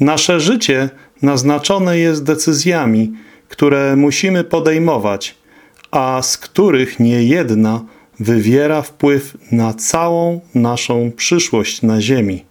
Nasze życie naznaczone jest decyzjami, które musimy podejmować, a z których nie jedna wywiera wpływ na całą naszą przyszłość na ziemi.